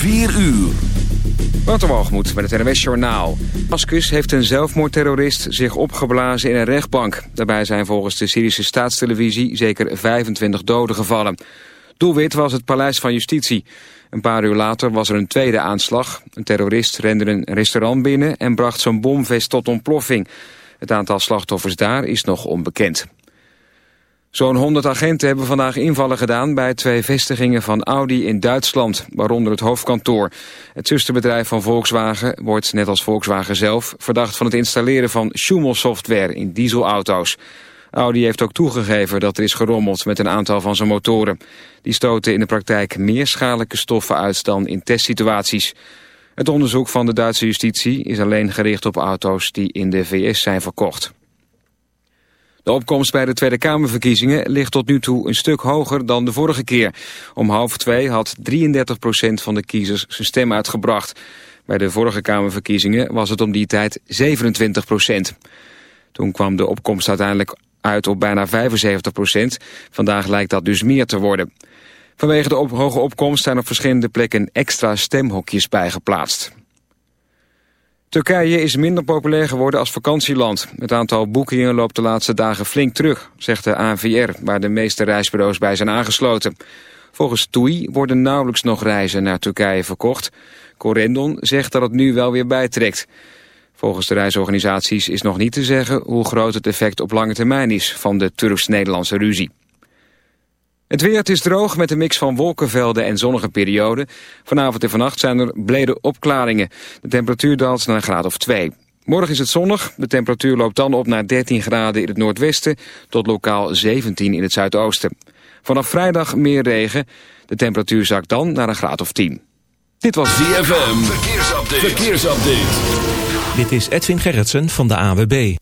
4 uur. Waterwalgemoed met het NWS Journaal. Damascus heeft een zelfmoordterrorist zich opgeblazen in een rechtbank. Daarbij zijn volgens de Syrische staatstelevisie zeker 25 doden gevallen. Doelwit was het paleis van justitie. Een paar uur later was er een tweede aanslag. Een terrorist rende een restaurant binnen en bracht zijn bomvest tot ontploffing. Het aantal slachtoffers daar is nog onbekend. Zo'n 100 agenten hebben vandaag invallen gedaan bij twee vestigingen van Audi in Duitsland, waaronder het hoofdkantoor. Het zusterbedrijf van Volkswagen wordt, net als Volkswagen zelf, verdacht van het installeren van Schumel-software in dieselauto's. Audi heeft ook toegegeven dat er is gerommeld met een aantal van zijn motoren. Die stoten in de praktijk meer schadelijke stoffen uit dan in testsituaties. Het onderzoek van de Duitse justitie is alleen gericht op auto's die in de VS zijn verkocht. De opkomst bij de Tweede Kamerverkiezingen ligt tot nu toe een stuk hoger dan de vorige keer. Om half twee had 33% van de kiezers zijn stem uitgebracht. Bij de vorige Kamerverkiezingen was het om die tijd 27% Toen kwam de opkomst uiteindelijk uit op bijna 75% Vandaag lijkt dat dus meer te worden. Vanwege de hoge opkomst zijn op verschillende plekken extra stemhokjes bijgeplaatst. Turkije is minder populair geworden als vakantieland. Het aantal boekingen loopt de laatste dagen flink terug, zegt de ANVR, waar de meeste reisbureaus bij zijn aangesloten. Volgens TUI worden nauwelijks nog reizen naar Turkije verkocht. Corendon zegt dat het nu wel weer bijtrekt. Volgens de reisorganisaties is nog niet te zeggen hoe groot het effect op lange termijn is van de Turks-Nederlandse ruzie. Het weer, het is droog met een mix van wolkenvelden en zonnige perioden. Vanavond en vannacht zijn er blede opklaringen. De temperatuur daalt naar een graad of 2. Morgen is het zonnig. De temperatuur loopt dan op naar 13 graden in het noordwesten... tot lokaal 17 in het zuidoosten. Vanaf vrijdag meer regen. De temperatuur zakt dan naar een graad of 10. Dit was ZFM. Verkeersupdate. Verkeersupdate. Dit is Edwin Gerritsen van de AWB.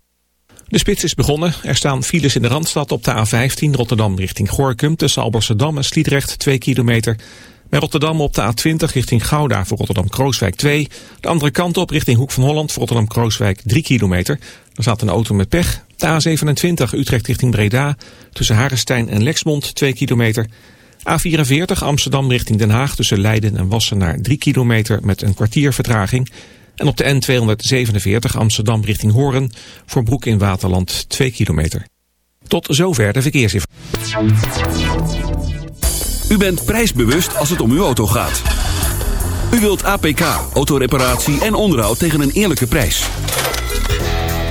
De spits is begonnen. Er staan files in de Randstad op de A15 Rotterdam richting Gorkum... tussen Alblasserdam en Sliedrecht 2 kilometer. Bij Rotterdam op de A20 richting Gouda voor Rotterdam-Krooswijk 2. De andere kant op richting Hoek van Holland voor Rotterdam-Krooswijk 3 kilometer. Er staat een auto met pech. De A27 Utrecht richting Breda tussen Harestein en Lexmond 2 kilometer... A44 Amsterdam richting Den Haag tussen Leiden en Wassenaar 3 kilometer met een kwartier vertraging. En op de N247 Amsterdam richting Hoorn voor Broek in Waterland 2 kilometer. Tot zover de verkeersinformatie. U bent prijsbewust als het om uw auto gaat. U wilt APK, autoreparatie en onderhoud tegen een eerlijke prijs.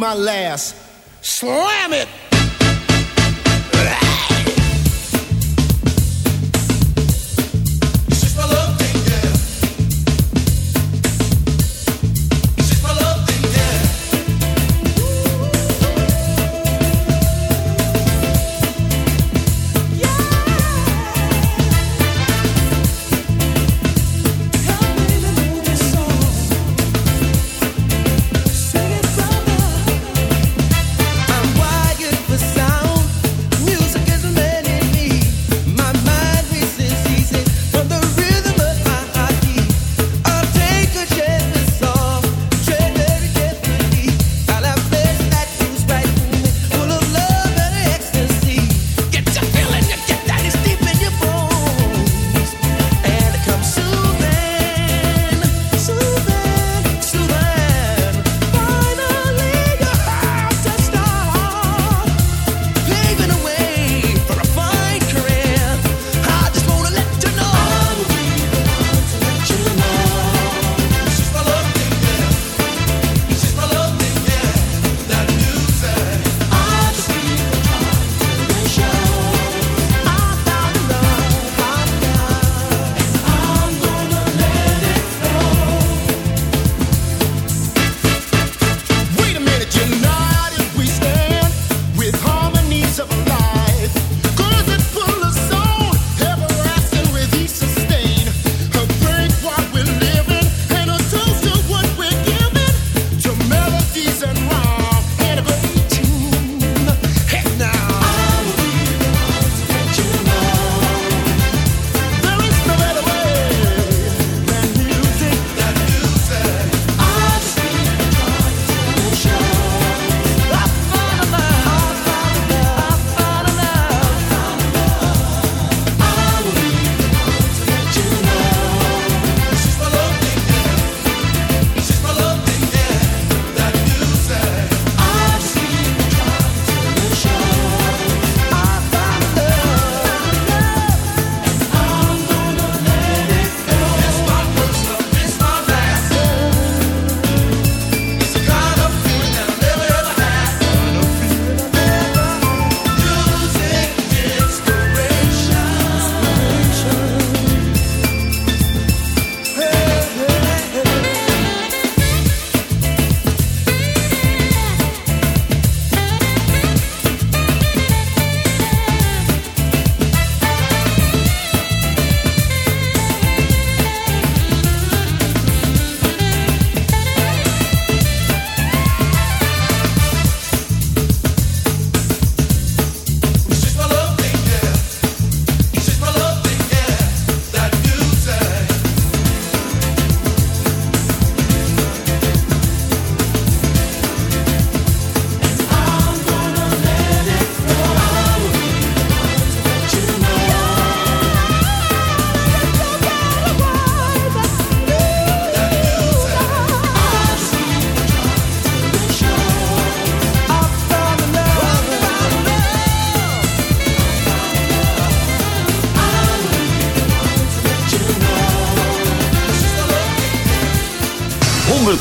My last. Slam it!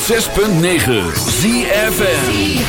106.9 ZFN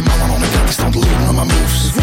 Die mama on the stand leaning on my moves.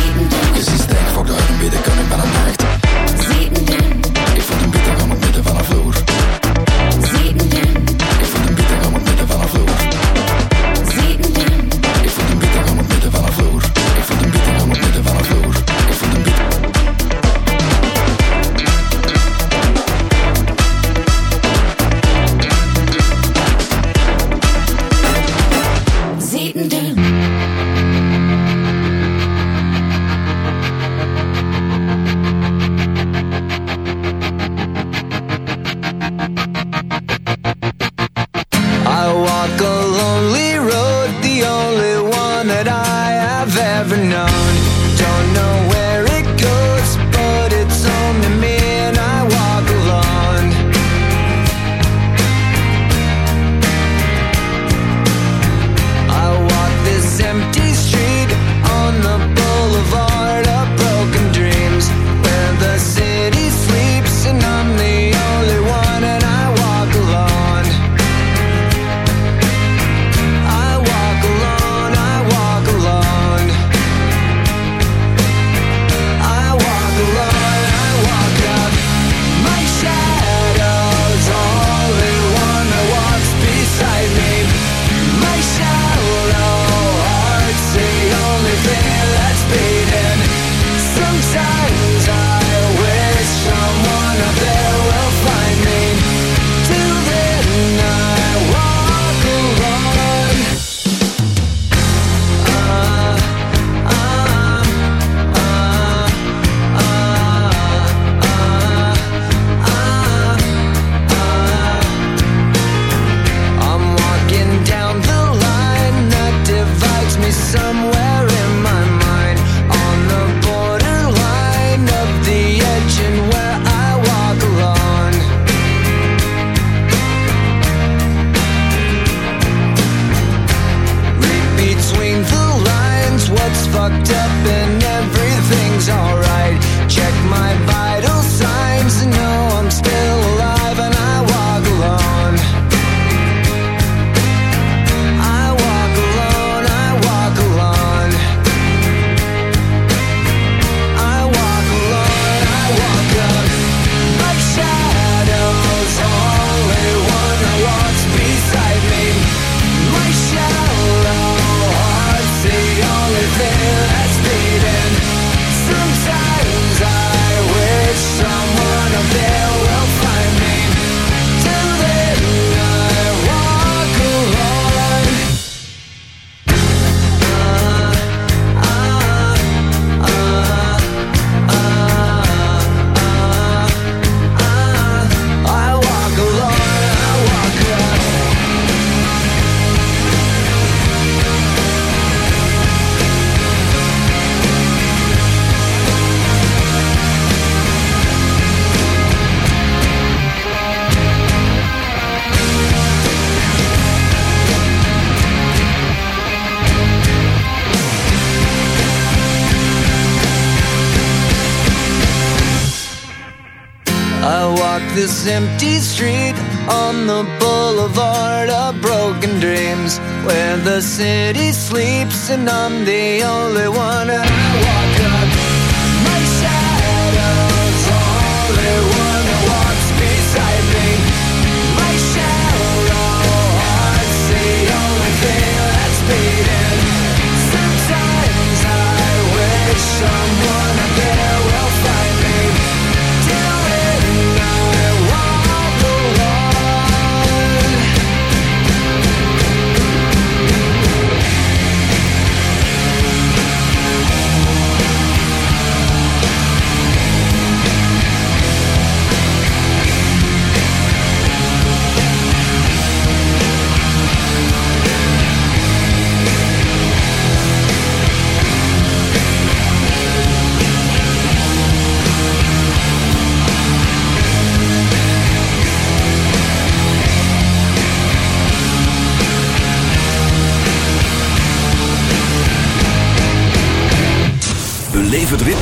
the only one.